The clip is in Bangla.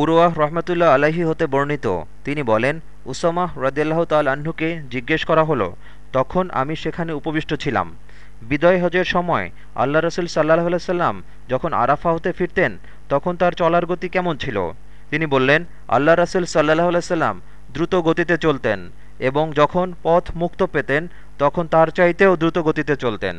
উরওয়াহ রহমতুল্লাহ আলাহি হতে বর্ণিত। তিনি বলেন উসামাহ রদিয়াল্লাহ তাল আহ্নকে জিজ্ঞেস করা হলো, তখন আমি সেখানে উপবিষ্ট ছিলাম। বিদয় হজের সময় আল্লাহ রসুল সাল্লাহ সাল্লাম যখন আরাফা হতে ফিরতেন, তখন তার চলার গতি কেমন ছিল? তিনি বললেন, আল্লাহ রসুল সাল্লাহ সাল্লাম দ্রুত গতিতে চলতেন এবং যখন পথ মুক্ত পেতেন, তখন তার চাইতেও দ্রুত গতিতে চলতেন।